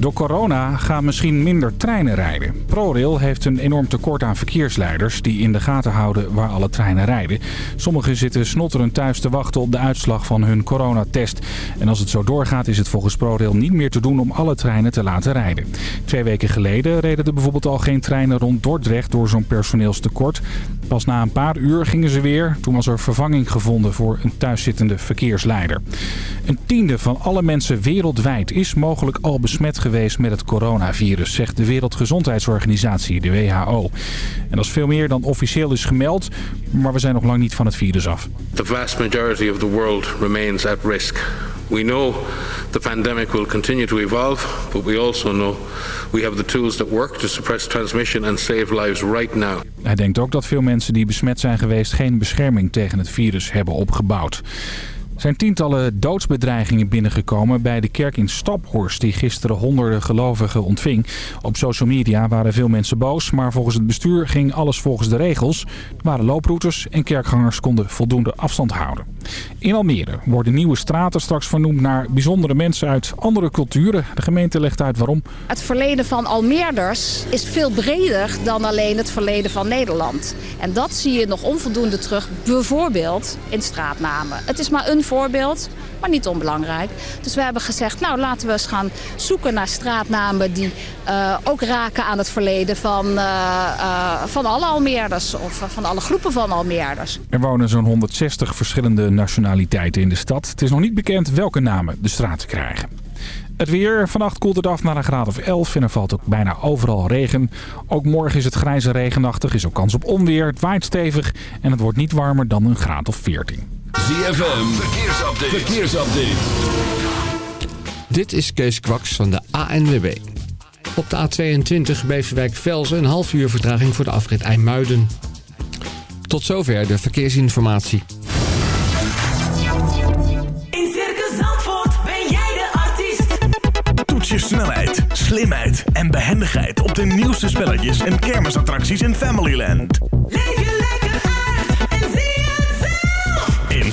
Door corona gaan misschien minder treinen rijden. ProRail heeft een enorm tekort aan verkeersleiders die in de gaten houden waar alle treinen rijden. Sommigen zitten snotterend thuis te wachten op de uitslag van hun coronatest. En als het zo doorgaat is het volgens ProRail niet meer te doen om alle treinen te laten rijden. Twee weken geleden reden er bijvoorbeeld al geen treinen rond Dordrecht door zo'n personeelstekort. Pas na een paar uur gingen ze weer. Toen was er vervanging gevonden voor een thuiszittende verkeersleider. Een tiende van alle mensen wereldwijd is mogelijk al besmet geweest met het coronavirus, zegt de Wereldgezondheidsorganisatie, de WHO. En dat is veel meer dan officieel is gemeld, maar we zijn nog lang niet van het virus af. The vast majority of the world remains at risk. We know the pandemic will continue to evolve, but we also know we have the tools that work to suppress transmission and save lives right now. Hij denkt ook dat veel mensen die besmet zijn geweest geen bescherming tegen het virus hebben opgebouwd. Zijn tientallen doodsbedreigingen binnengekomen bij de kerk in Staphorst... die gisteren honderden gelovigen ontving. Op social media waren veel mensen boos... maar volgens het bestuur ging alles volgens de regels. Er waren looproutes en kerkgangers konden voldoende afstand houden. In Almere worden nieuwe straten straks vernoemd naar bijzondere mensen uit andere culturen. De gemeente legt uit waarom. Het verleden van Almeerders is veel breder dan alleen het verleden van Nederland. En dat zie je nog onvoldoende terug, bijvoorbeeld in straatnamen. Het is maar een voorbeeld, maar niet onbelangrijk. Dus we hebben gezegd, nou laten we eens gaan zoeken naar straatnamen... die uh, ook raken aan het verleden van, uh, uh, van alle Almeerders... of van alle groepen van Almeerders. Er wonen zo'n 160 verschillende nationaliteiten in de stad. Het is nog niet bekend welke namen de straten krijgen. Het weer. Vannacht koelt het af naar een graad of 11 en er valt ook bijna overal regen. Ook morgen is het grijze regenachtig, is ook kans op onweer. Het waait stevig en het wordt niet warmer dan een graad of 14. ZFM, verkeersupdate. verkeersupdate. Dit is Kees Kwaks van de ANWB. Op de A22 Beverwijk-Velzen een half uur vertraging voor de afrit IJmuiden. Tot zover de verkeersinformatie. In Circus Zandvoort ben jij de artiest. Toets je snelheid, slimheid en behendigheid op de nieuwste spelletjes en kermisattracties in Familyland.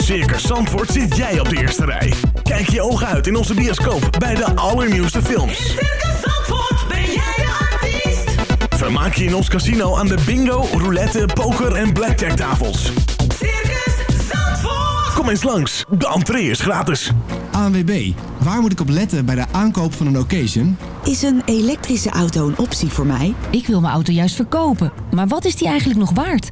Circus Zandvoort zit jij op de eerste rij. Kijk je ogen uit in onze bioscoop bij de allernieuwste films. In Circus Zandvoort ben jij de artiest. Vermaak je in ons casino aan de bingo, roulette, poker en blackjack tafels. Circus Zandvoort. Kom eens langs, de entree is gratis. ANWB, waar moet ik op letten bij de aankoop van een occasion? Is een elektrische auto een optie voor mij? Ik wil mijn auto juist verkopen, maar wat is die eigenlijk nog waard?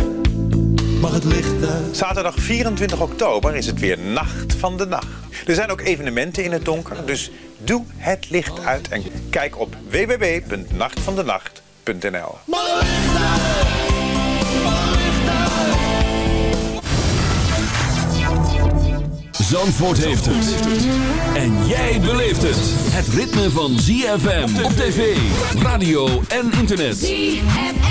Mag het licht uit? Zaterdag 24 oktober is het weer Nacht van de Nacht. Er zijn ook evenementen in het donker, dus doe het licht uit en kijk op www.nachtvandenacht.nl. Zandvoort heeft het. En jij beleeft het. Het ritme van ZFM op tv, radio en internet. ZFM.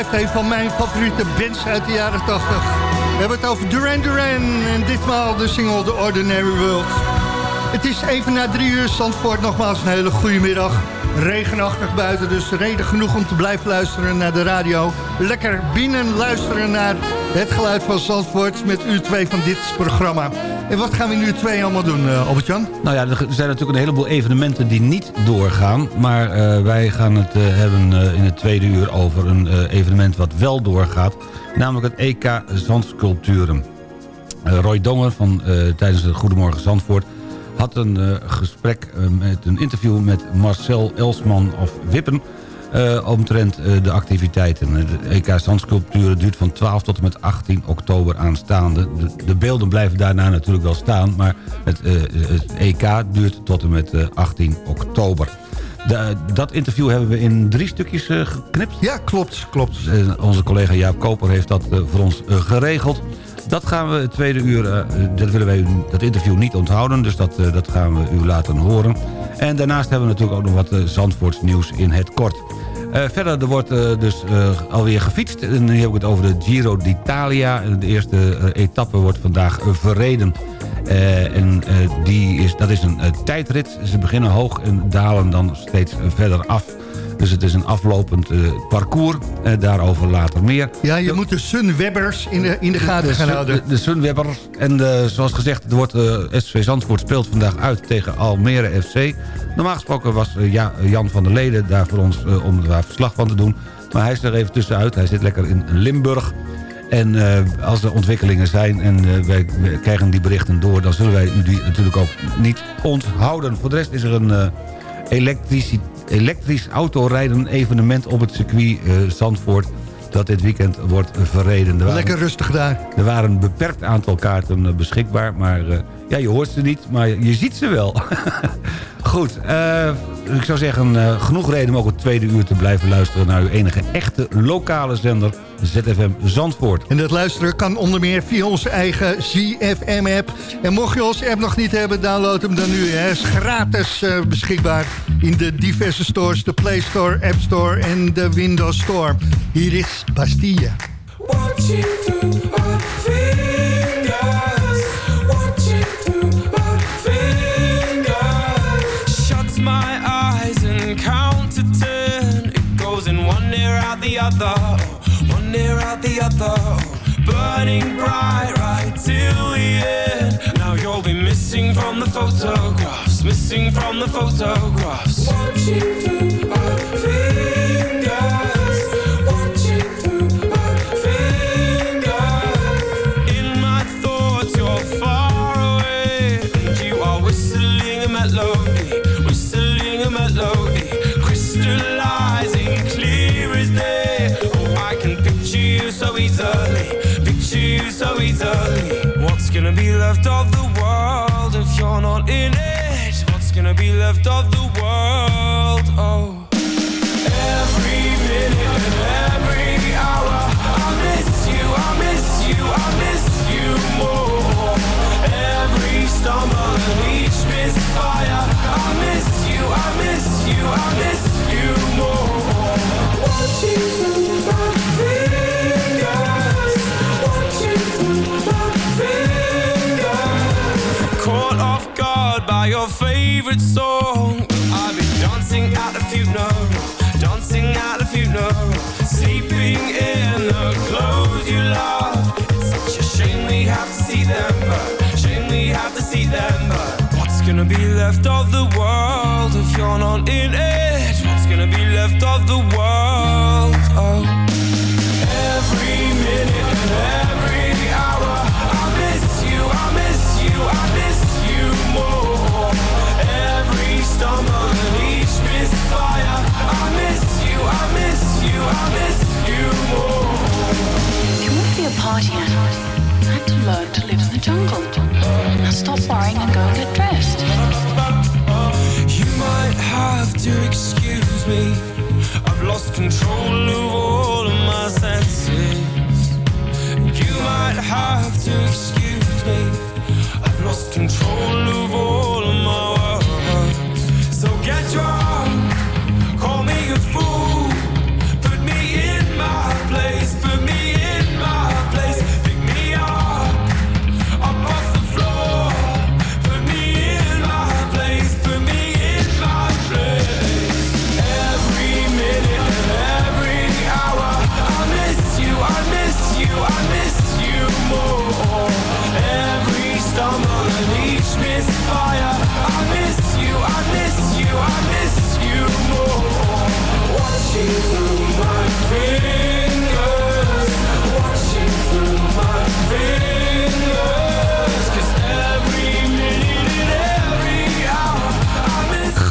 blijft een van mijn favoriete bands uit de jaren 80. We hebben het over Duran Duran en ditmaal de single The Ordinary World. Het is even na drie uur, Zandvoort. Nogmaals een hele goede middag. Regenachtig buiten, dus reden genoeg om te blijven luisteren naar de radio. Lekker binnen luisteren naar het geluid van Zandvoort met uur 2 van dit programma. En wat gaan we in uur 2 allemaal doen, uh, Albert-Jan? Nou ja, er zijn natuurlijk een heleboel evenementen die niet doorgaan. Maar uh, wij gaan het uh, hebben in het tweede uur over een evenement wat wel doorgaat. Namelijk het EK Zandsculpturen. Roy Donger van tijdens de Goedemorgen Zandvoort had een uh, gesprek uh, met een interview met Marcel Elsman of Wippen... Uh, omtrent de activiteiten. De EK Zandsculpturen duurt van 12 tot en met 18 oktober aanstaande. De, de beelden blijven daarna natuurlijk wel staan... maar het, het EK duurt tot en met 18 oktober. De, dat interview hebben we in drie stukjes geknipt. Ja, klopt. klopt. onze collega Jaap Koper heeft dat voor ons geregeld... Dat gaan we het tweede uur, uh, dat willen wij dat interview niet onthouden. Dus dat, uh, dat gaan we u laten horen. En daarnaast hebben we natuurlijk ook nog wat uh, nieuws in het kort. verder, er wordt dus alweer gefietst. En nu heb ik het over de Giro d'Italia. De eerste etappe wordt vandaag verreden. en die is, dat is een tijdrit. Ze beginnen hoog en dalen dan steeds verder af. Dus het is een aflopend uh, parcours. Uh, daarover later meer. Ja, je de, moet de Sunwebbers in de, in de gaten de, gaan houden. De, de Sunwebbers. En de, zoals gezegd, er wordt, SV Zandvoort speelt vandaag uit tegen Almere FC. Normaal gesproken was ja, Jan van der Leden daar voor ons om daar verslag van te doen. Maar hij is er even tussenuit. Hij zit lekker in Limburg. En uh, als er ontwikkelingen zijn en uh, wij, wij, krijgen die berichten door... dan zullen wij u die natuurlijk ook niet onthouden. Voor de rest is er een uh, elektriciteit elektrisch autorijden evenement op het circuit uh, Zandvoort dat dit weekend wordt verreden. Waren, Lekker rustig daar. Er waren een beperkt aantal kaarten uh, beschikbaar, maar uh, ja, je hoort ze niet, maar je ziet ze wel. Goed, ik zou zeggen, genoeg reden om ook het tweede uur te blijven luisteren naar uw enige echte lokale zender ZFM Zandvoort. En dat luisteren kan onder meer via onze eigen ZFM-app. En mocht je onze app nog niet hebben, download hem dan nu. Hij is gratis uh, beschikbaar in de diverse stores. De Play Store, App Store en de Windows Store. Hier is Bastille. Watching through Burning bright right till the end. Now you'll be missing from the photographs Missing from the photographs. Watching through our fingers gonna be left of the world if you're not in it? What's gonna be left of the world? Oh Every minute and every hour I miss you, I miss you, I miss you more Every stumble and each misfire I miss you, I miss you, I miss you favorite song. I'll be dancing at the funeral Dancing at the funeral Sleeping in the clothes you love. It's such a shame we have to see them but Shame we have to see them but What's gonna be left of stop worrying and go and get dressed. You might have to excuse me. I've lost control of all of my senses. You might have to excuse me. I've lost control of all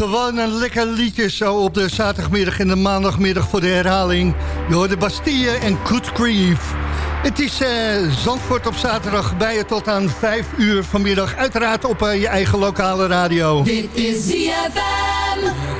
Gewoon een lekker liedje zo op de zaterdagmiddag en de maandagmiddag voor de herhaling. Je de Bastille en Good Grief. Het is uh, Zandvoort op zaterdag bij je tot aan 5 uur vanmiddag. Uiteraard op uh, je eigen lokale radio. Dit is ZFM.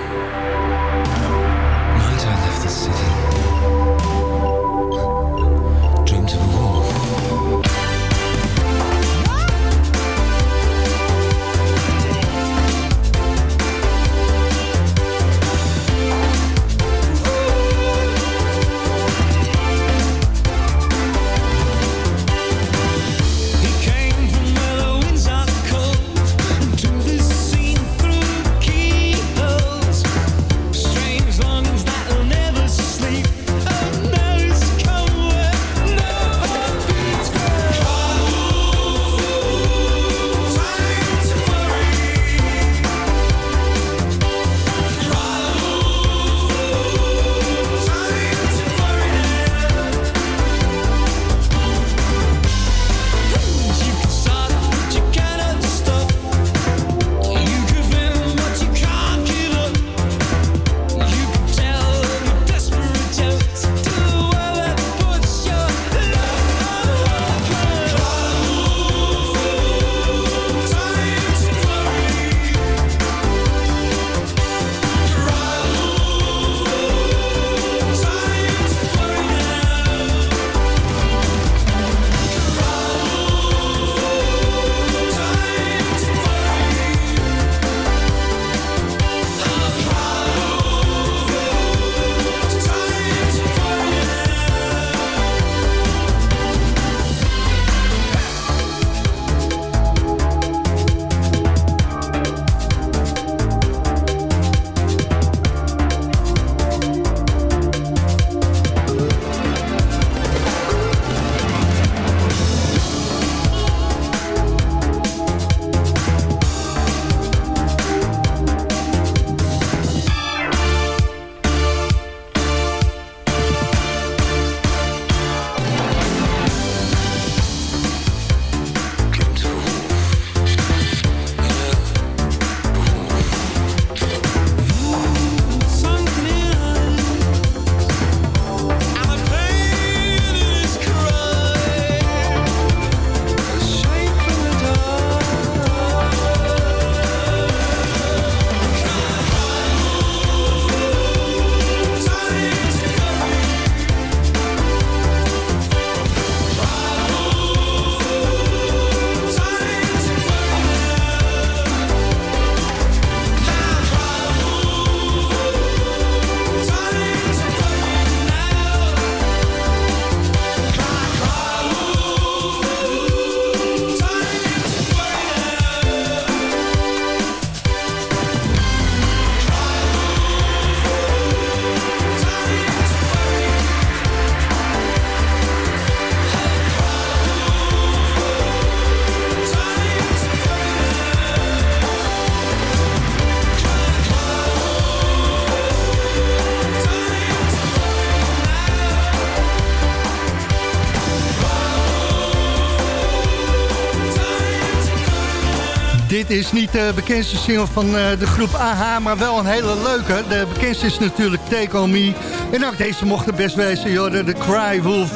Dit is niet de bekendste single van uh, de groep AHA, maar wel een hele leuke. De bekendste is natuurlijk Take On Me. En ook deze mocht er best wezen, joh, de Cry Wolf.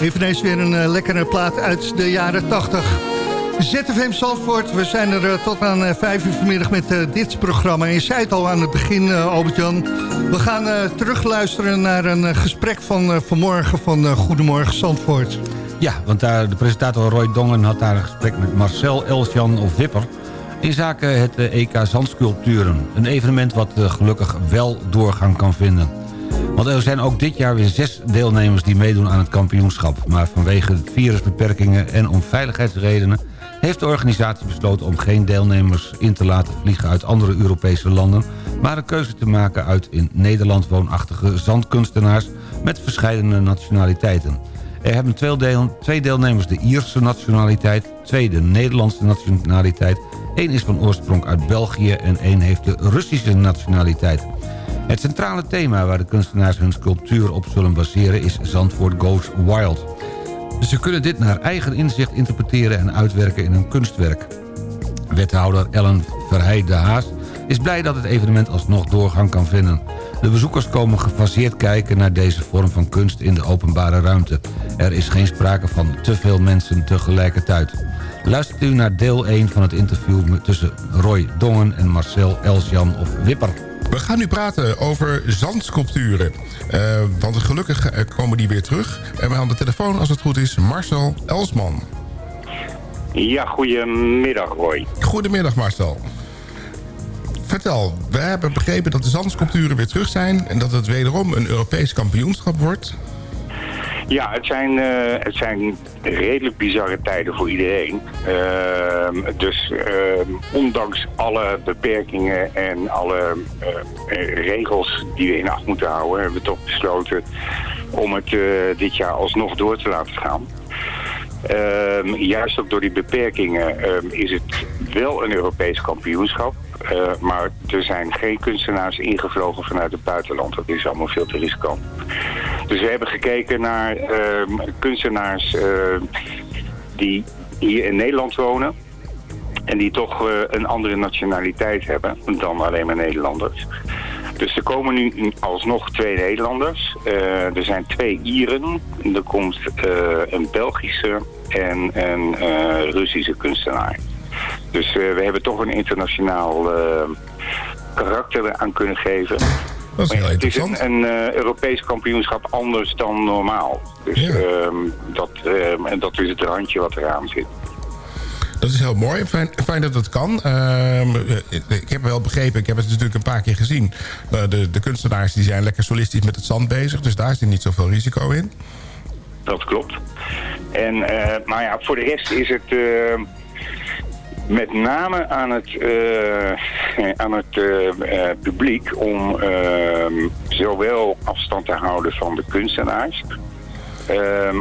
Eveneens weer een uh, lekkere plaat uit de jaren 80. ZFM Zandvoort, we zijn er tot aan uh, 5 uur vanmiddag met dit programma. En je zei het al aan het begin, Albert-Jan. We gaan terugluisteren naar een gesprek van vanmorgen van Goedemorgen Zandvoort. Ja, want daar, de presentator Roy Dongen had daar een gesprek met Marcel Elsjan of Wipper in zaken het EK eh, e Zandsculpturen. Een evenement wat eh, gelukkig wel doorgang kan vinden. Want er zijn ook dit jaar weer zes deelnemers die meedoen aan het kampioenschap. Maar vanwege virusbeperkingen en om veiligheidsredenen... heeft de organisatie besloten om geen deelnemers in te laten vliegen uit andere Europese landen... maar een keuze te maken uit in Nederland woonachtige zandkunstenaars... met verschillende nationaliteiten. Er hebben twee deelnemers de Ierse nationaliteit... twee de Nederlandse nationaliteit Eén is van oorsprong uit België en één heeft de Russische nationaliteit. Het centrale thema waar de kunstenaars hun sculptuur op zullen baseren is Zandvoort Goes Wild. Ze kunnen dit naar eigen inzicht interpreteren en uitwerken in een kunstwerk. Wethouder Ellen Verheij de Haas is blij dat het evenement alsnog doorgang kan vinden. De bezoekers komen gefaseerd kijken naar deze vorm van kunst in de openbare ruimte. Er is geen sprake van te veel mensen tegelijkertijd. Luistert u naar deel 1 van het interview tussen Roy Dongen en Marcel Elsjan of Wipper. We gaan nu praten over zandsculpturen. Uh, want gelukkig eh, komen die weer terug. En we aan de telefoon, als het goed is, Marcel Elsman. Ja, goedemiddag Roy. Goedemiddag Marcel. Vertel, we hebben begrepen dat de zandsculpturen weer terug zijn... en dat het wederom een Europees kampioenschap wordt. Ja, het zijn, uh, het zijn redelijk bizarre tijden voor iedereen. Uh, dus uh, ondanks alle beperkingen en alle eh, regels die we in acht moeten houden... hebben we toch besloten om het eh, dit jaar alsnog door te laten gaan. Ehm, juist ook door die beperkingen ehm, is het wel een Europees kampioenschap. Maar er zijn geen kunstenaars ingevlogen vanuit het buitenland. Dat is allemaal veel te riskant. Dus we hebben gekeken naar uh, kunstenaars uh, die hier in Nederland wonen. En die toch uh, een andere nationaliteit hebben dan alleen maar Nederlanders. Dus er komen nu alsnog twee Nederlanders. Uh, er zijn twee Ieren. Er komt een Belgische en een Russische kunstenaar. Dus we hebben toch een internationaal uh, karakter aan kunnen geven. Dat is heel het is een, een uh, Europees kampioenschap anders dan normaal. Dus Ja. ehm, dat, ehm, en dat is het randje wat eraan zit. Dat is heel mooi. Fijn, fijn dat het kan. Ehm, eh, ik heb wel begrepen, ik heb het natuurlijk een paar keer gezien. Eh, de, de kunstenaars die zijn lekker solistisch met het zand bezig. Dus daar zit niet zoveel risico in. Dat klopt. En, eh, maar ja, voor de rest is het eh, met name aan het, eh, aan het eh, eh, publiek om eh, zowel afstand te houden van de kunstenaars eh,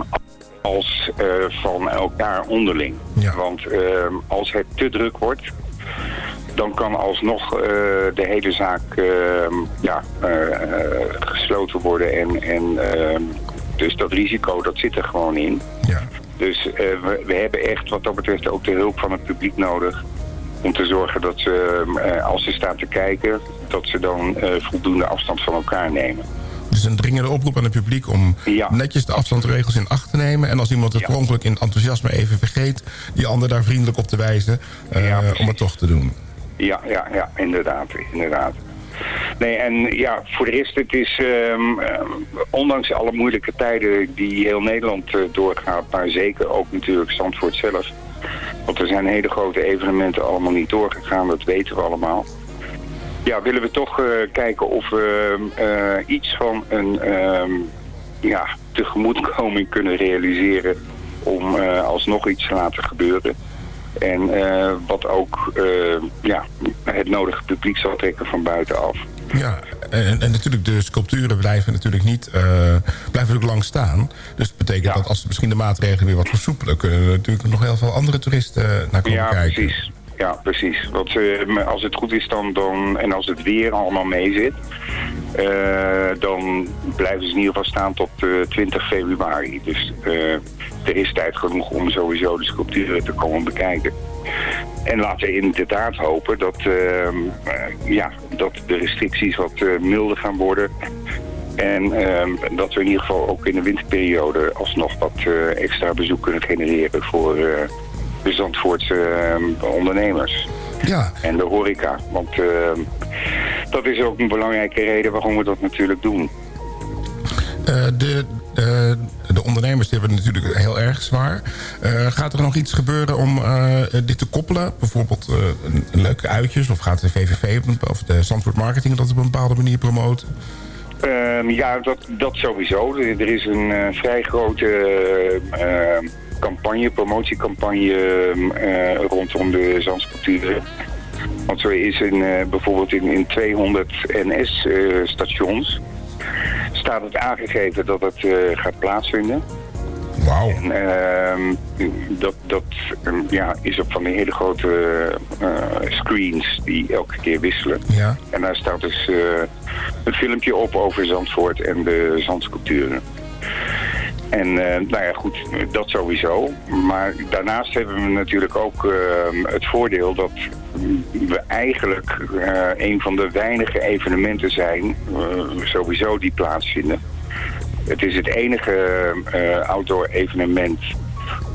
als van elkaar onderling. Want eh, als het te druk wordt, dan kan alsnog de hele zaak ja, gesloten worden. En, en, dus dat risico, dat zit er gewoon in. Dus eh, we, we hebben echt wat dat betreft ook de hulp van het publiek nodig. Om te zorgen dat ze, eh, als ze staan te kijken, dat ze dan eh, voldoende afstand van elkaar nemen. Dus een dringende oproep aan het publiek om netjes de afstandsregels in acht te nemen. En als iemand het ongeluk in enthousiasme even vergeet... die ander daar vriendelijk op te wijzen om het toch te doen. Ja, ja, ja, inderdaad, inderdaad. Nee, en ja, voor de rest, het is, ehm, ehm, ondanks alle moeilijke tijden die heel Nederland eh, doorgaat, maar zeker ook natuurlijk Zandvoort zelf. Want er zijn hele grote evenementen allemaal niet doorgegaan, dat weten we allemaal. Ja, willen we toch eh, kijken of we eh, iets van een ehm, ja, tegemoetkoming kunnen realiseren om alsnog iets te laten gebeuren. En eh, wat ook eh, ja, het nodige publiek zal trekken van buitenaf. Ja, en, en natuurlijk de sculpturen blijven natuurlijk niet eh, blijven ook lang staan. Dus dat betekent dat als misschien de maatregelen weer wat versoepelen... kunnen er natuurlijk nog heel veel andere toeristen naar komen ja, kijken. precies. Ja, precies. Want eh, als het goed is dan, dan, en als het weer allemaal mee zit... eh, dan blijven ze in ieder geval staan tot eh, 20 februari. Dus eh, er is tijd genoeg om sowieso de sculpturen te komen bekijken. En laten we inderdaad hopen dat, eh, ja, dat de restricties wat eh, milder gaan worden. En dat we in ieder geval ook in de winterperiode alsnog wat eh, extra bezoek kunnen genereren voor eh, de Zandvoortse ehm, ondernemers. Ja. En de horeca. Want ehm, dat is ook een belangrijke reden waarom we dat natuurlijk doen. Eh, de, eh, de ondernemers die hebben het natuurlijk heel erg zwaar. Eh, gaat er nog iets gebeuren om dit te koppelen? Bijvoorbeeld een, een leuke uitjes? Of gaat de VVV of de Zandvoort Marketing dat op een bepaalde manier promoten? Ehm, ja, dat, dat sowieso. Er is een vrij grote campagne, promotiecampagne eh, rondom de zandsculpturen. Want zo is in, eh, bijvoorbeeld in, in 200 NS-stations staat het aangegeven dat het eh, gaat plaatsvinden. Wauw. En ehm, dat, dat ehm, ja, is op van die hele grote eh, screens die elke keer wisselen. Ja. En daar staat dus eh, een filmpje op over Zandvoort en de zandsculpturen. En nou ja, goed, dat sowieso. Maar daarnaast hebben we natuurlijk ook het voordeel dat we eigenlijk een van de weinige evenementen zijn, sowieso die plaatsvinden. Het is het enige outdoor evenement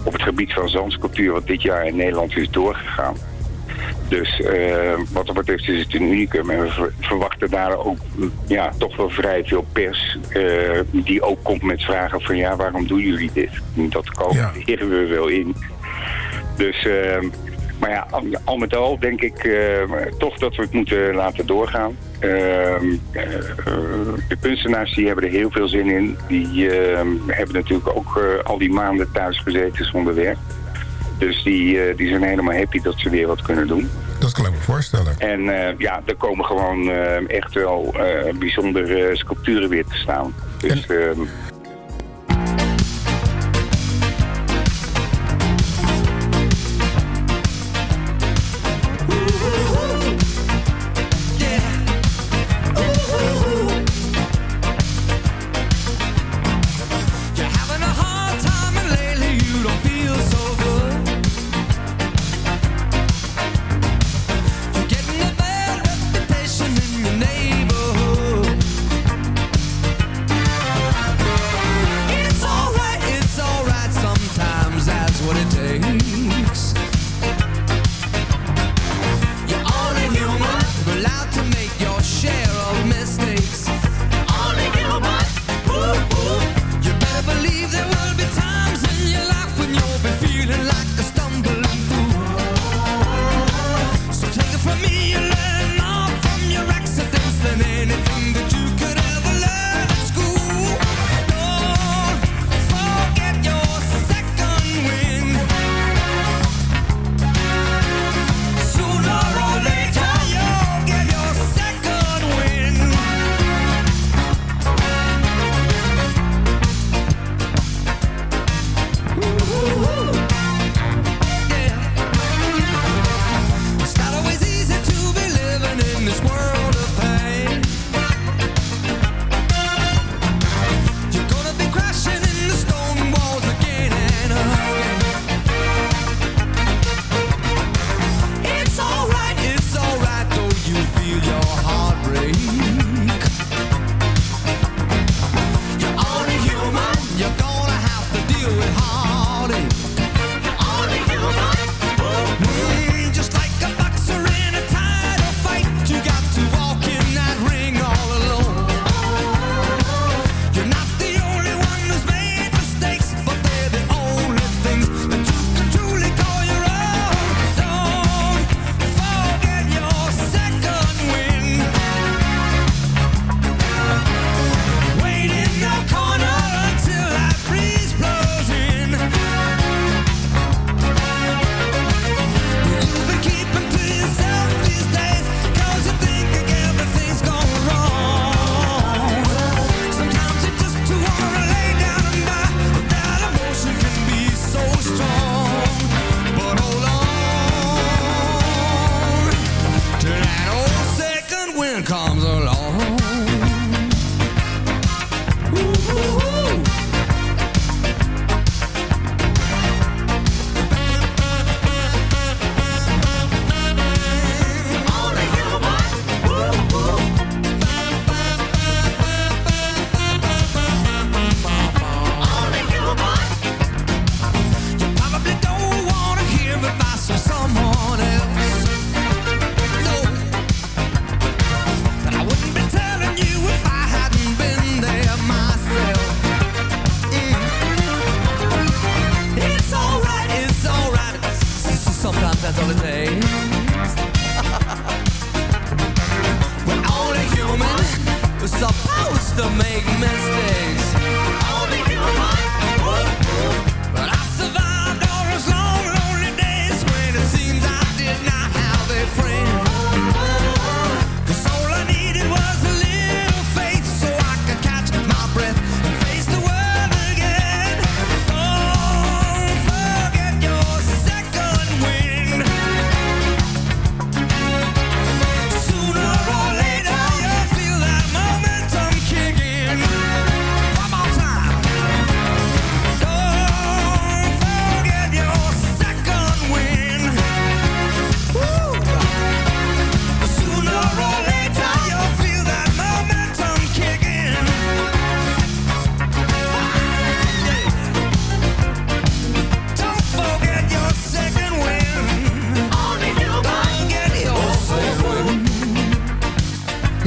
op het gebied van zandsculptuur wat dit jaar in Nederland is doorgegaan. Dus uh, wat dat betreft is het een unicum. En we verwachten daar ook ja, toch wel vrij veel pers uh, die ook komt met vragen van ja, waarom doen jullie dit? Dat komen ja. we wel in. Dus, uh, maar ja, al met al denk ik toch dat we het moeten laten doorgaan. Ehm, de kunstenaars die hebben er heel veel zin in. Die ehm, hebben natuurlijk ook al die maanden thuis gezeten zonder werk. Dus die, uh, die zijn helemaal happy dat ze weer wat kunnen doen. Dat kan ik me voorstellen. En uh, ja, er komen gewoon uh, echt wel bijzondere sculpturen weer te staan. Dus, en...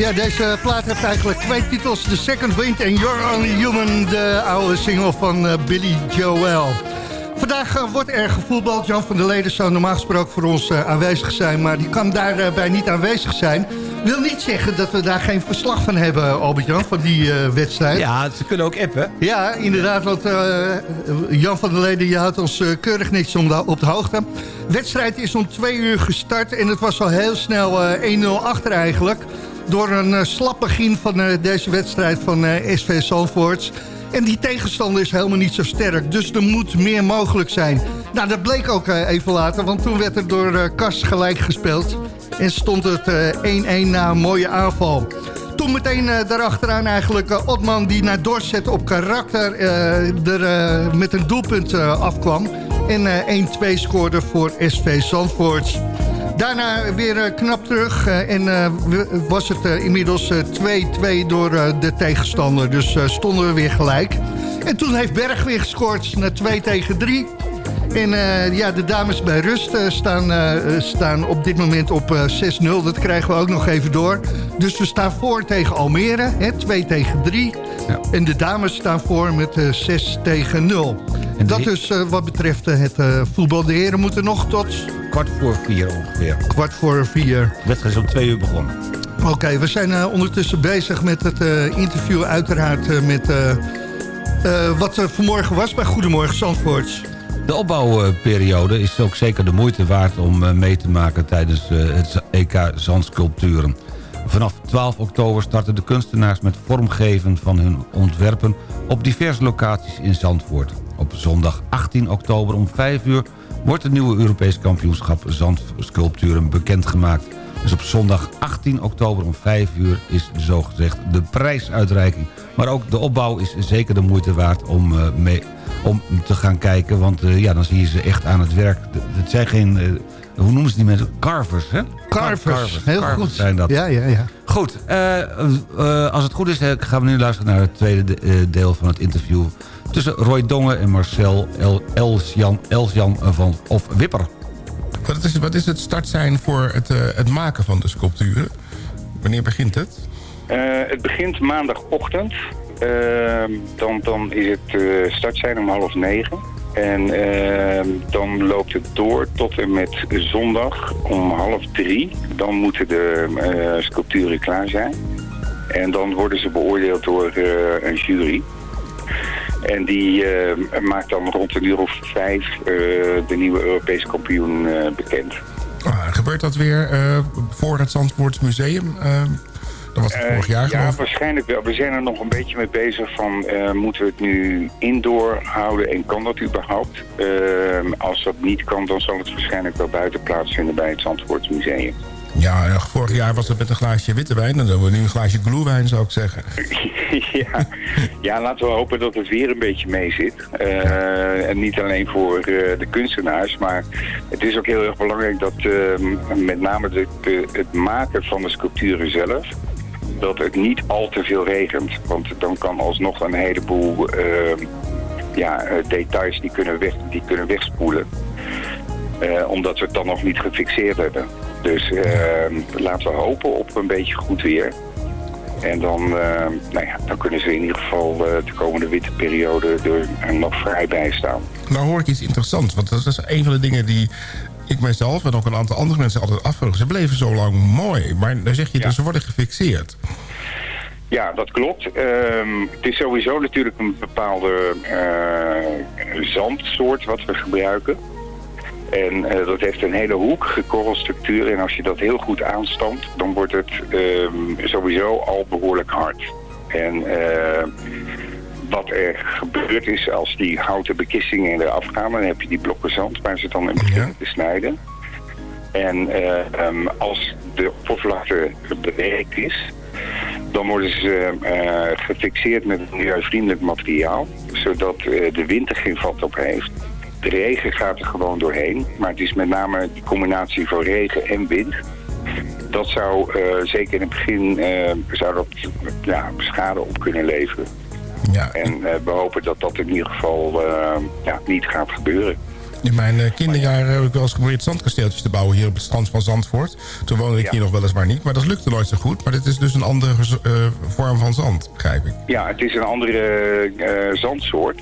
Ja, deze plaat heeft eigenlijk twee titels. The Second Wind en You're Only Human, de oude single van uh, Billy Joel. Vandaag uh, wordt er gevoetbald. Jan van der Leden zou normaal gesproken voor ons uh, aanwezig zijn... maar die kan daarbij niet aanwezig zijn. Wil niet zeggen dat we daar geen verslag van hebben, Albert-Jan, van die wedstrijd. Ja, ze kunnen ook appen. Ja, inderdaad, want Jan van der Leden, je houdt ons keurig niks om op de hoogte. De wedstrijd is om twee uur gestart en het was al heel snel 1-0 achter eigenlijk door een uh, slap begin van uh, deze wedstrijd van uh, SV Zandvoort. En die tegenstander is helemaal niet zo sterk. Dus er moet meer mogelijk zijn. Nou, dat bleek ook even later. Want toen werd er door Kas gelijk gespeeld. En stond het 1-1 na een mooie aanval. Toen meteen daarachteraan eigenlijk Otman die naar doorzet op karakter er met een doelpunt afkwam. En 1-2 scoorde voor SV Zandvoort. Daarna weer uh, knap terug uh, en uh, was het inmiddels 2-2 door de tegenstander. Dus stonden we weer gelijk. En toen heeft Berg weer gescoord naar 2 tegen 3. En ja, de dames bij rust staan, staan op dit moment op 6-0. Dat krijgen we ook nog even door. Dus we staan voor tegen Almere, hè, 2 tegen 3. Ja. En de dames staan voor met 6 tegen 0. En dat dus wat betreft het voetbal. De heren moeten nog tot kwart voor vier ongeveer. Kwart voor vier. De wedstrijd is om twee uur begonnen. Oké, okay, we zijn ondertussen bezig met het interview uiteraard met wat er vanmorgen was bij Goedemorgen Zandvoort. De opbouwperiode is ook zeker de moeite waard om mee te maken tijdens het EK Zandsculpturen. Vanaf 12 oktober starten de kunstenaars met vormgeven van hun ontwerpen op diverse locaties in Zandvoort. Op zondag 18 oktober om 5 uur wordt het nieuwe Europees kampioenschap zandsculpturen bekendgemaakt. Dus op zondag 18 oktober om 5 uur is zogezegd de prijsuitreiking. Maar ook de opbouw is zeker de moeite waard om, uh, mee, om te gaan kijken. Want uh, ja, dan zie je ze echt aan het werk. Het zijn geen... Uh, hoe noemen ze die mensen? Carvers, hè? Carvers, Carvers. heel Carvers goed. Zijn dat. Ja, ja, ja. Goed, als het goed is gaan we nu luisteren naar het tweede deel van het interview tussen Roy Dongen en Marcel El Elsjan, Elsjan van of Wipper. Wat is, wat is het startsein voor het, uh, het maken van de sculpturen? Wanneer begint het? Uh, het begint maandagochtend. Uh, dan, dan is het uh, startsein om half negen. En ehm, dan loopt het door tot en met zondag om half drie. Dan moeten de eh, sculpturen klaar zijn. En dan worden ze beoordeeld door een jury. En die uh, maakt dan rond een uur of vijf uh, de nieuwe Europese kampioen uh, bekend. Ah, gebeurt dat weer voor het Zandvoorts Museum? dat was het vorig jaar Ja, waarschijnlijk wel. We zijn er nog een beetje mee bezig van... moeten we het nu indoor houden en kan dat überhaupt? als dat niet kan, dan zal het waarschijnlijk wel buiten plaatsvinden bij het Zandvoorts Museum. Ja, vorig jaar was het met een glaasje witte wijn. Dan doen we nu een glaasje glühwijn, zou ik zeggen. ja. ja, laten we hopen dat het weer een beetje mee zit. Uh, en niet alleen voor uh, de kunstenaars. Maar het is ook heel erg belangrijk dat uh, met name de, het maken van de sculpturen zelf... dat het niet al te veel regent. Want dan kan alsnog een heleboel ja, details die kunnen, weg, die kunnen wegspoelen. omdat we het dan nog niet gefixeerd hebben. Dus uh, laten we hopen op een beetje goed weer. En dan, uh, nou ja, dan kunnen ze in ieder geval uh, de komende winterperiode er nog vrij bij staan. Nou hoor ik iets interessants, want dat is een van de dingen die ik mijzelf en ook een aantal andere mensen altijd afvragen. Ze bleven zo lang mooi, maar dan zeg je ja. dus ze worden gefixeerd. Ja, dat klopt. Um, het is sowieso natuurlijk een bepaalde zandsoort wat we gebruiken. En uh, dat heeft een hele hoekige korrelstructuur. En als je dat heel goed aanstamt, dan wordt het um, sowieso al behoorlijk hard. En uh, wat er gebeurt is, als die houten bekissingen eraf gaan... dan heb je die blokken zand waar ze dan in beginnen te snijden. En uh, um, als de oppervlakte bewerkt is... dan worden ze gefixeerd met een milieuvriendelijk materiaal... zodat de wind er geen vat op heeft... De regen gaat er gewoon doorheen. Maar het is met name die combinatie van regen en wind. Dat zou uh, zeker in het begin uh, zou dat, ja, schade op kunnen leveren. Ja. En uh, we hopen dat dat in ieder geval ja, niet gaat gebeuren. In mijn kinderjaren heb ik wel eens geprobeerd zandkasteeltjes te bouwen... hier op het strand van Zandvoort. Toen woonde ik hier nog weliswaar niet, maar dat lukte nooit zo goed. Maar dit is dus een andere uh, vorm van zand, begrijp ik. Ja, het is een andere uh, zandsoort.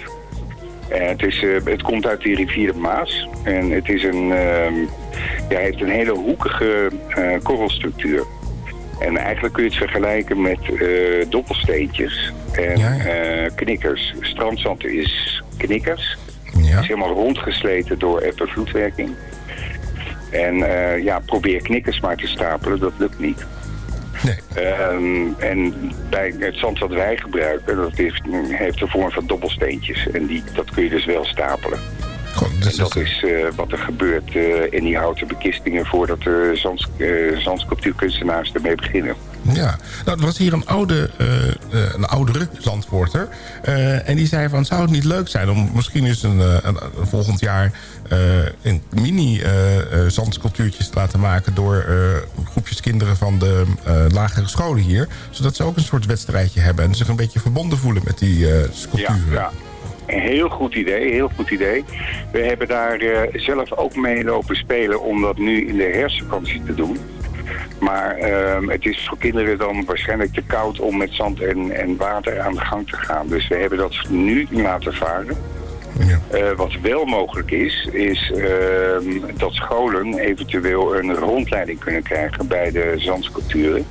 Het, is, het komt uit de rivier de Maas. En het is een, ehm, ja, heeft een hele hoekige korrelstructuur. En eigenlijk kun je het vergelijken met doppelsteentjes en ja. knikkers. Strandzand is knikkers. Ja. is helemaal rondgesleten door eb- en vloedwerking. En uh, ja, probeer knikkers maar te stapelen, dat lukt niet. Nee. Um, en bij het zand wat wij gebruiken, dat heeft, heeft de vorm van dobbelsteentjes. En die, dat kun je dus wel stapelen. Goh, en dat is uh, wat er gebeurt uh, in die houten bekistingen voordat de zand, zandsculptuurkunstenaars ermee beginnen. Ja, nou, er was hier een, oude, een oudere zandvoorter. En die zei van, zou het niet leuk zijn om misschien eens een, een, een volgend jaar... een mini zandsculptuurtjes te laten maken... door groepjes kinderen van de lagere scholen hier. Zodat ze ook een soort wedstrijdje hebben... en zich een beetje verbonden voelen met die sculpturen. Ja, ja. Een heel goed idee, heel goed idee. We hebben daar zelf ook mee lopen spelen om dat nu in de herfstvakantie te doen. Maar uh, het is voor kinderen dan waarschijnlijk te koud om met zand en, en water aan de gang te gaan. Dus we hebben dat nu laten varen. Ja. Uh, wat wel mogelijk is, is uh, dat scholen eventueel een rondleiding kunnen krijgen bij de zandsculpturen.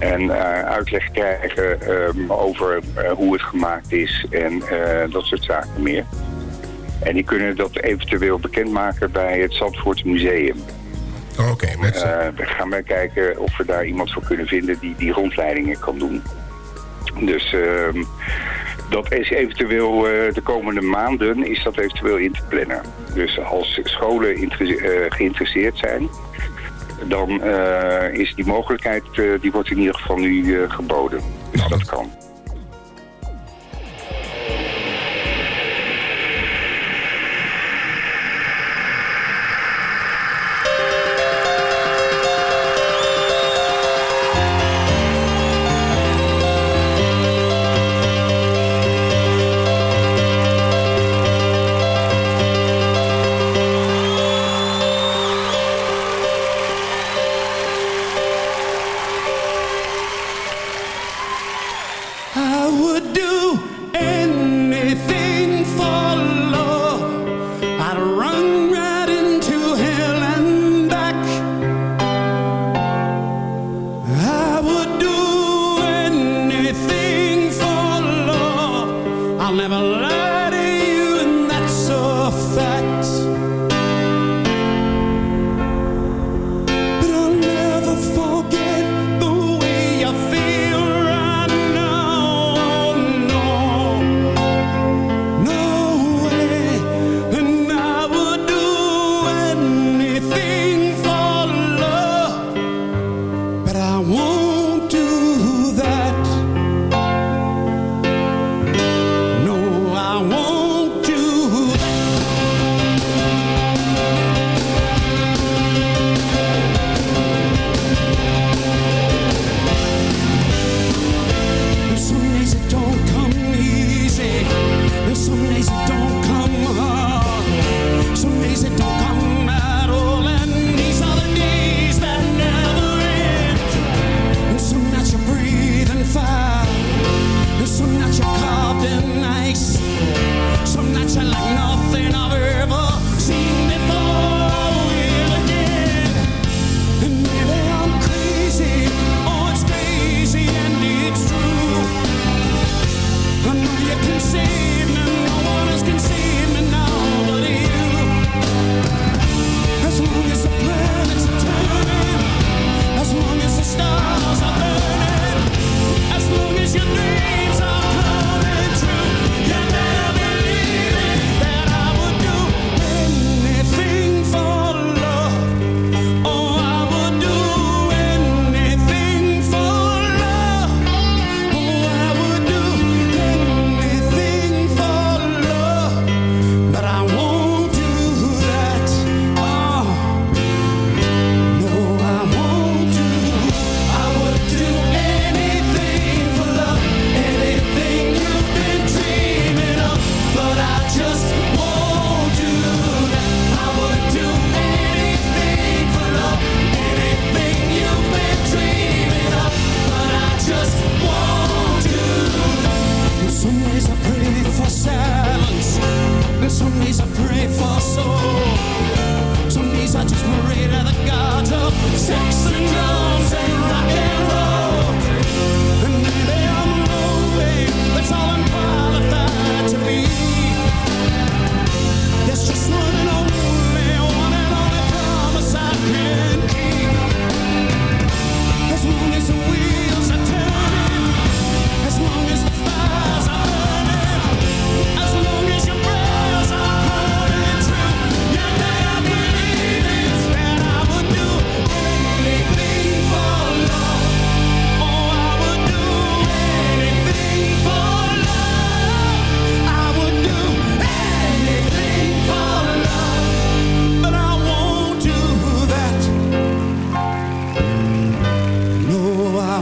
En uh, uitleg krijgen ehm, over hoe het gemaakt is en dat soort zaken meer. En die kunnen dat eventueel bekendmaken bij het Zandvoort Museum. Oké, okay, uh, we gaan kijken of we daar iemand voor kunnen vinden die die rondleidingen kan doen. Dus uh, dat is eventueel uh, de komende maanden is dat eventueel in te plannen. Dus als scholen geïnteresseerd zijn, dan is die mogelijkheid, die wordt in ieder geval nu geboden. Dus nou, dat kan.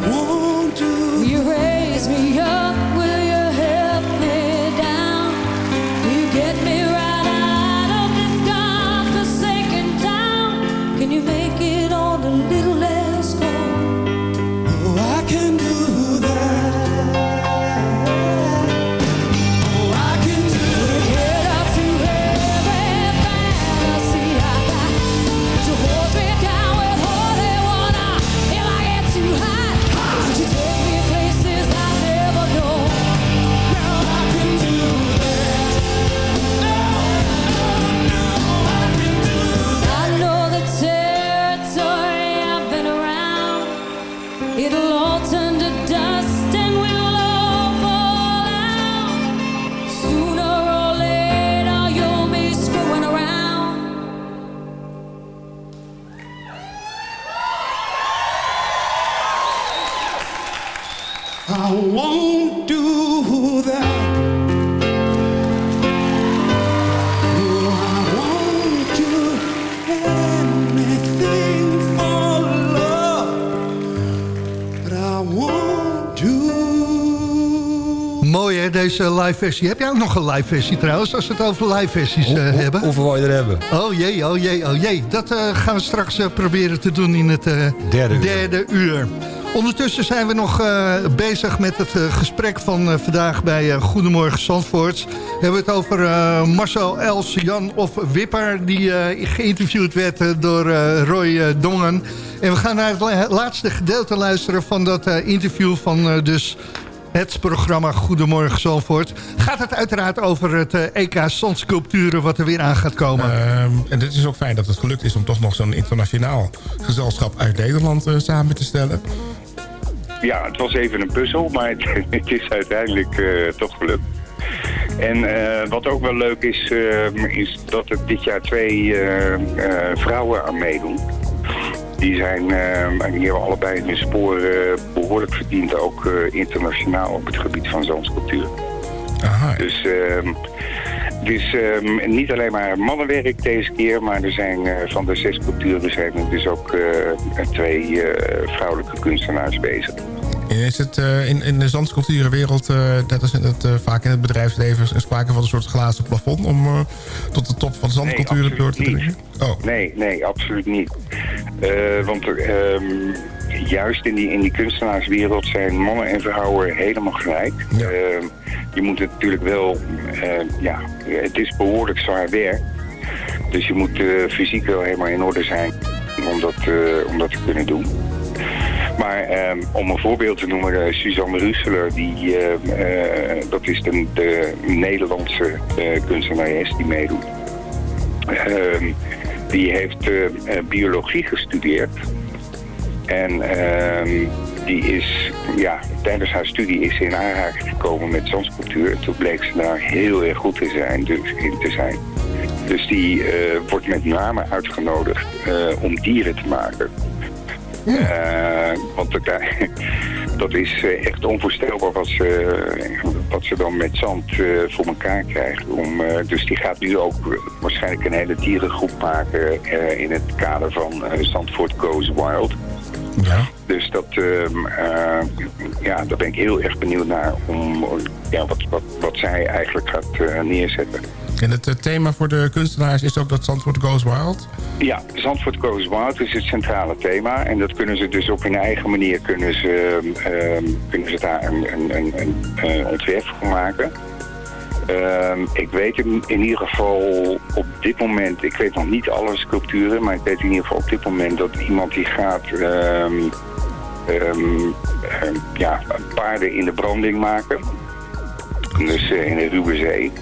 rua. Deze live versie. Heb jij ook nog een live versie trouwens, als we het over live versies eh, hebben? Hoeveel wil je er hebben? Oh jee, oh jee, oh jee. Dat eh, gaan we straks eh, proberen te doen in het eh, Derde uur. uur. Ondertussen zijn we nog eh, bezig met het eh, gesprek van eh, vandaag bij eh, Goedemorgen Zandvoort. We hebben het over eh, Marcel Els, Jan of Wipper... die eh, geïnterviewd werd eh, door eh, Roy eh, Dongen. En we gaan naar het la- laatste gedeelte luisteren van dat eh, interview van eh, dus het programma Goedemorgen Zandvoort. Gaat het uiteraard over het eh, EK Zandsculpturen wat er weer aan gaat komen. Ehm, en het is ook fijn dat het gelukt is om toch nog zo'n internationaal gezelschap uit Nederland eh, samen te stellen. Ja, het was even een puzzel, maar het, het is uiteindelijk eh, toch gelukt. En eh, wat ook wel leuk is, eh, is dat er dit jaar twee eh, eh, vrouwen aan meedoen. Die zijn, eh, die hebben allebei hun spoor eh, behoorlijk verdiend, ook eh, internationaal op het gebied van zandsculptuur. Dus ehm, het is ehm, niet alleen maar mannenwerk deze keer, maar er zijn eh, van de zes sculpturen zijn er dus ook twee vrouwelijke kunstenaars bezig. En is het eh, in, in de zandsculpturenwereld, eh net als in het, eh, vaak in het bedrijfsleven, sprake van een soort glazen plafond om eh, tot de top van de door te dringen? Oh. Nee, nee, absoluut niet. Eh, want ehm, juist in die, in die kunstenaarswereld zijn mannen en vrouwen helemaal gelijk. Ehm, je moet het natuurlijk wel, eh, ja, het is behoorlijk zwaar werk. Dus je moet eh, fysiek wel helemaal in orde zijn om dat, eh, om dat te kunnen doen. Maar ehm, om een voorbeeld te noemen, eh, Suzanne Russeler, die, ehm, eh, dat is de, de Nederlandse eh kunstenares die meedoet. Ehm, die heeft biologie gestudeerd. En die is, ja, tijdens haar studie is ze in aanraking gekomen met zandsculptuur. En toen bleek ze daar heel erg goed in, zijn, dus, in te zijn. Dus die wordt met name uitgenodigd om dieren te maken. Eh, want dat, dat is eh, echt onvoorstelbaar wat ze, wat ze dan met zand eh, voor elkaar krijgt. Om, dus die gaat nu ook waarschijnlijk een hele dierengroep maken in het kader van Zandvoort Goes Wild. Ja. Dus dat, ehm, eh, ja, daar ben ik heel erg benieuwd naar om ja, wat, wat, wat zij eigenlijk gaat neerzetten. En het eh, thema voor de kunstenaars is ook dat Zandvoort Goes Wild? Ja, Zandvoort Goes Wild is het centrale thema. En dat kunnen ze dus op hun eigen manier kunnen ze, ehm, kunnen ze daar een, een, een, een, eh, ontwerp voor maken. Ehm, ik weet in, ieder geval op dit moment, ik weet nog niet alle sculpturen, maar ik weet in ieder geval op dit moment dat iemand die gaat ehm, ja, paarden in de branding maken. Dus eh, in de ruwe zee.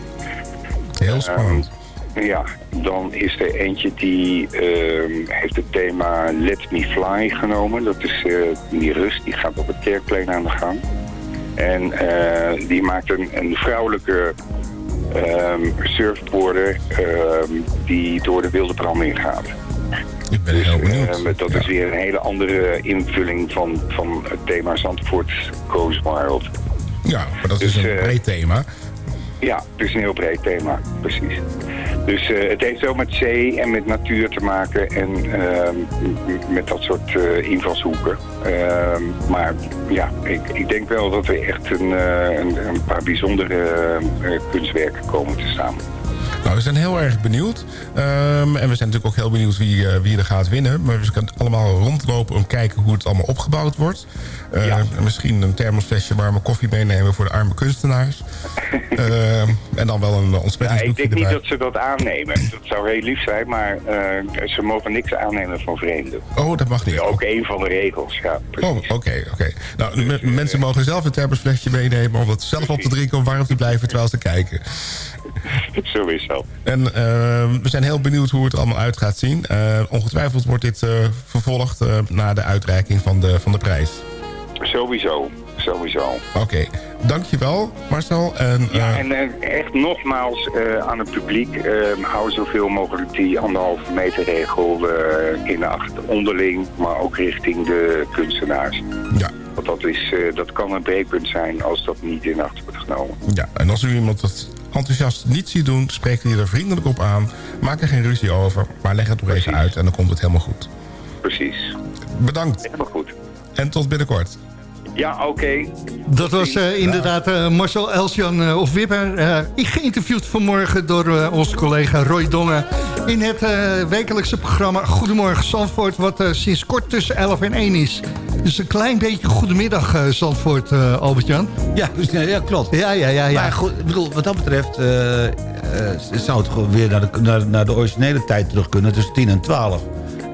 Heel spannend. Ja, dan is er eentje die ehm, heeft het thema Let Me Fly genomen. Dat is eh, die rust, die gaat op het kerkplein aan de gang. En eh, die maakt een, een vrouwelijke ehm surfboarder ehm, die door de wilde branding gaat. Ik ben heel benieuwd. Ehm, dat is weer een hele andere invulling van, van het thema Zandvoort Goes Wild. Ja, maar dat is Dus, een eh, breed thema. Ja, is een heel breed thema, precies. Dus eh, het heeft wel met zee en met natuur te maken en ehm, met dat soort eh, invalshoeken. Ehm, maar ja, ik, ik denk wel dat er echt een, eh, een, paar bijzondere kunstwerken komen te staan. Nou, we zijn heel erg benieuwd. Ehm, en we zijn natuurlijk ook heel benieuwd wie, eh, wie er gaat winnen. Maar we kunnen allemaal rondlopen om te kijken hoe het allemaal opgebouwd wordt. Eh, Misschien een thermosflesje warme koffie meenemen voor de arme kunstenaars. Ehm, en dan wel een Ja, ik denk niet dat ze dat aannemen. Dat zou heel lief zijn, maar eh, ze mogen niks aannemen van vreemden. Oh, dat mag niet. Ook een van de regels, ja. Oh, oké, oké. Nou, mensen mogen zelf een thermosflesje meenemen... om het zelf op te drinken om warm te blijven terwijl ze kijken. Sowieso. En eh, we zijn heel benieuwd hoe het allemaal uit gaat zien. Eh, ongetwijfeld wordt dit eh, vervolgd eh, na de uitreiking van de, van de prijs. Sowieso, sowieso. Oké, dankjewel Marcel. En, Ja, en echt nogmaals aan het publiek, eh, hou zoveel mogelijk die anderhalve meter regel in acht. Onderling, maar ook richting de kunstenaars. Ja. Want dat, is, dat kan een breekpunt zijn als dat niet in acht wordt genomen. ja, en als u iemand dat enthousiast niet ziet doen... spreekt u er vriendelijk op aan. Maak er geen ruzie over, maar leg het nog even uit... en dan komt het helemaal goed. Precies. Bedankt. Helemaal goed. En tot binnenkort. Ja, oké. Dat was eh, inderdaad eh, Marcel Elsjan eh, of Wipper. eh, ik geïnterviewd vanmorgen door eh, onze collega Roy Dongen... in het eh, wekelijkse programma Goedemorgen Zandvoort... wat eh, sinds kort tussen 11 en 1 is. Dus een klein beetje goedemiddag eh, Zandvoort, eh, Albert-Jan. Ja, dus, ja, ja, klopt. Ja, ja, ja. ja. Maar goed, bedoel, wat dat betreft eh, zou het weer naar de, naar, naar de originele tijd terug kunnen. Tussen 10 en 12.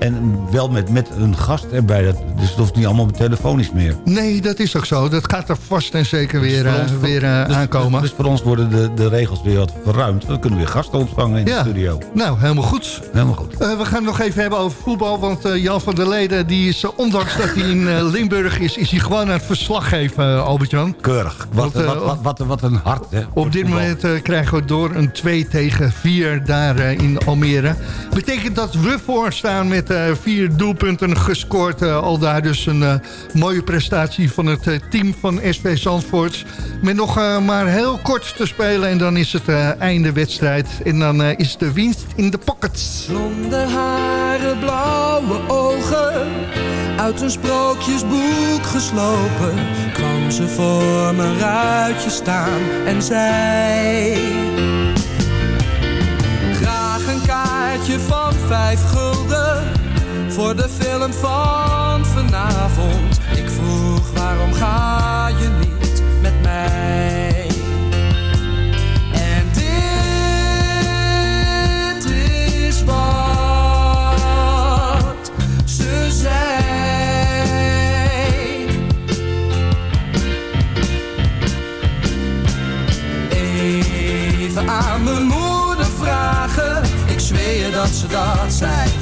En wel met, met een gast erbij. Dat, dus het hoeft niet allemaal telefonisch meer. Nee, dat is ook zo. Dat gaat er vast en zeker weer, voor eh, ons- weer eh, dus, aankomen. Dus, dus voor ons worden de, de regels weer wat verruimd. We kunnen weer gasten ontvangen in Ja. de studio. Nou, helemaal goed. Helemaal goed. Eh, we gaan het nog even hebben over voetbal. Want Jan van der Leden, die is, ondanks dat hij in Limburg is... is hij gewoon aan het verslag geven, Albert-Jan. Keurig. Wat, Want, wat, wat, wat, een hart, hè. Op dit moment krijgen we door een 2 tegen 4 daar in Almere. Betekent dat we voorstaan met vier doelpunten gescoord. eh, al daar dus een eh, mooie prestatie van het eh, team van SV Zandvoort. Met nog eh, maar heel kort te spelen en dan is het eh, einde wedstrijd. En dan eh, is de winst in de pockets. Blonde haren, blauwe ogen, uit een sprookjesboek geslopen, kwam ze voor mijn ruitje staan en zei: Graag een kaartje van vijf gulden voor de film van vanavond. Ik vroeg waarom ga je niet met mij? En dit is wat ze zei. Even aan mijn moeder vragen, ik zweer je dat ze dat zei.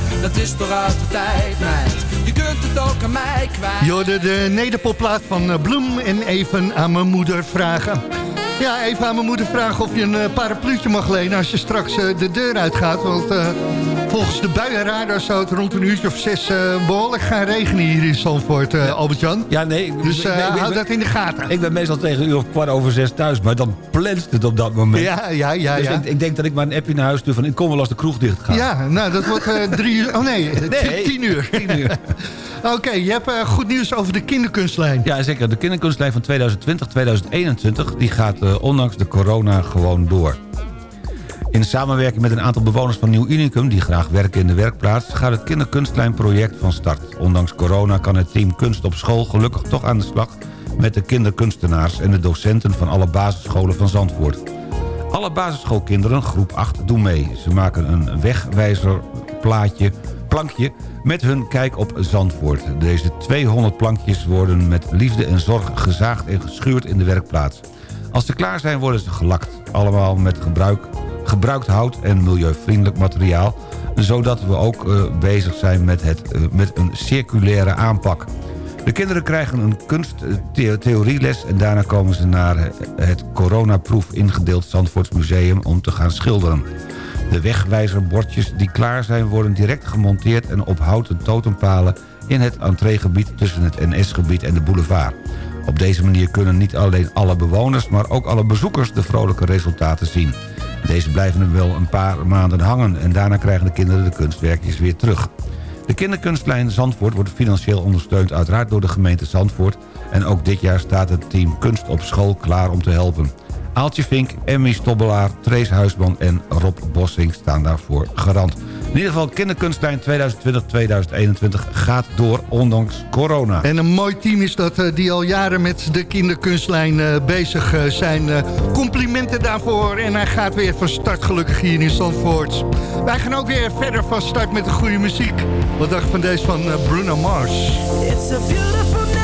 Dat is toch uit de tijd, meid. Je kunt het ook aan mij kwijt. Jorde, de nederpopplaat van eh, Bloem en even aan mijn moeder vragen. Ja, even aan mijn moeder vragen of je een eh, parapluutje mag lenen als je straks eh, de deur uitgaat. Want eh, volgens de buienradar zou het rond een uurtje of zes eh, behoorlijk gaan regenen hier in Zandvoort, eh, Albert-Jan. Ja, nee. Dus nee, ben- houd dat in de gaten. Ik ben meestal tegen een uur of kwart over zes thuis, maar dan plenst het op dat moment. Ja, ja, ja, Dus ja. ik, ik denk dat ik maar een appje naar huis stuur van ik kom wel als de kroeg dicht gaat. Ja, nou, dat wordt drie uur. Oh nee, Nee. tien uur. Tien uur. Oké, je hebt eh, goed nieuws over de kinderkunstlijn. Ja, zeker. De kinderkunstlijn van 2020-2021 die gaat eh, ondanks de corona gewoon door. In samenwerking met een aantal bewoners van Nieuw Unicum... die graag werken in de werkplaats... gaat het kinderkunstlijnproject van start. Ondanks corona kan het team Kunst op School gelukkig toch aan de slag... met de kinderkunstenaars en de docenten van alle basisscholen van Zandvoort. Alle basisschoolkinderen, groep 8, doen mee. Ze maken een wegwijzerplaatje, plankje met hun kijk op Zandvoort. Deze 200 plankjes worden met liefde en zorg gezaagd en geschuurd in de werkplaats. Als ze klaar zijn worden ze gelakt. Allemaal met gebruik, gebruikt hout en milieuvriendelijk materiaal. Zodat we ook eh, bezig zijn met, het, eh, met een circulaire aanpak. De kinderen krijgen een kunsttheorieles en daarna komen ze naar het coronaproef ingedeeld Zandvoorts Museum om te gaan schilderen. De wegwijzerbordjes die klaar zijn worden direct gemonteerd en op houten totempalen in het entreegebied tussen het NS-gebied en de boulevard. Op deze manier kunnen niet alleen alle bewoners, maar ook alle bezoekers de vrolijke resultaten zien. Deze blijven wel een paar maanden hangen en daarna krijgen de kinderen de kunstwerkjes weer terug. De kinderkunstlijn Zandvoort wordt financieel ondersteund uiteraard door de gemeente Zandvoort. En ook dit jaar staat het team Kunst op School klaar om te helpen. Aaltje Vink, Emmy Stobbelaar, Trace Huisman en Rob Bossing staan daarvoor garant. In ieder geval kinderkunstlijn 2020-2021 gaat door, ondanks corona. En een mooi team is dat eh, die al jaren met de kinderkunstlijn eh, bezig eh, zijn. Complimenten daarvoor en hij gaat weer van start gelukkig hier in Zandvoort. Wij gaan ook weer verder van start met de goede muziek. Wat dacht van deze van Bruno Mars? It's a beautiful night.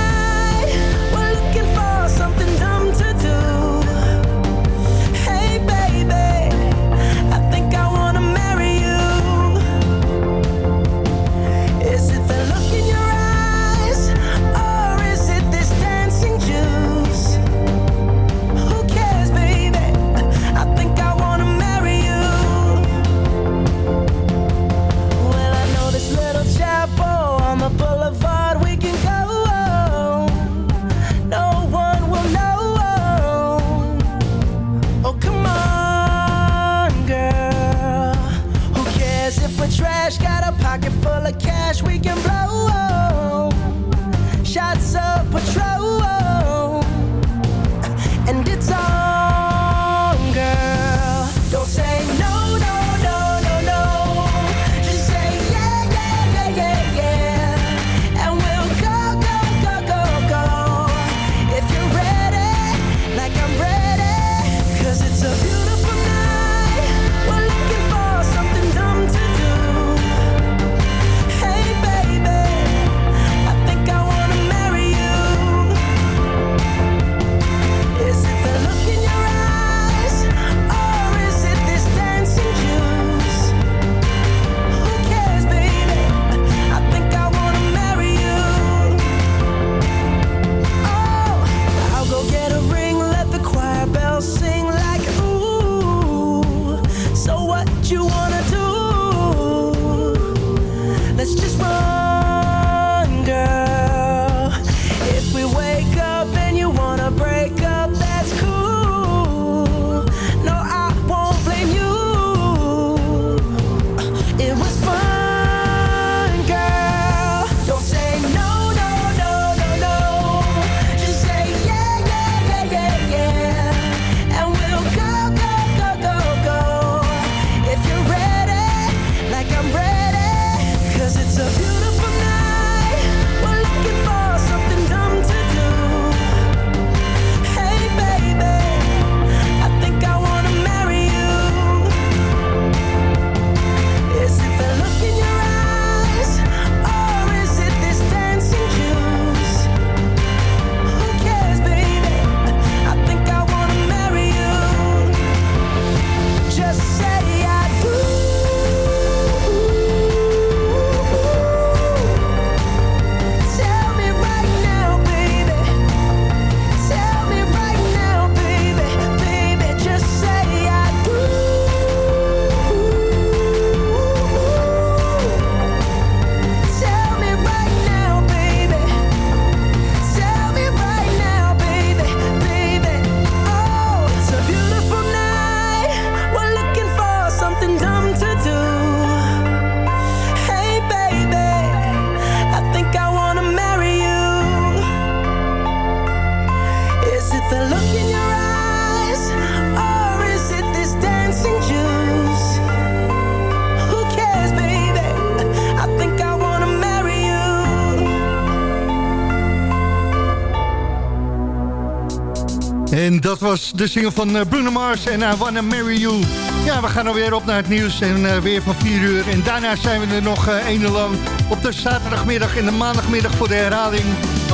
Was de single van eh, Bruno Mars en I Wanna Marry You. Ja, we gaan alweer op naar het nieuws en uh, weer van 4 uur. En daarna zijn we er nog uh, één lang op de zaterdagmiddag en de maandagmiddag voor de herhaling.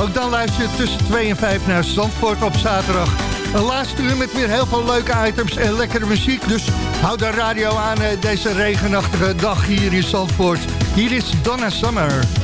Ook dan luister je tussen 2 en 5 naar Zandvoort op zaterdag. Een laatste uur met weer heel veel leuke items en lekkere muziek. Dus houd de radio aan deze regenachtige dag hier in Zandvoort. Hier is Donna Summer.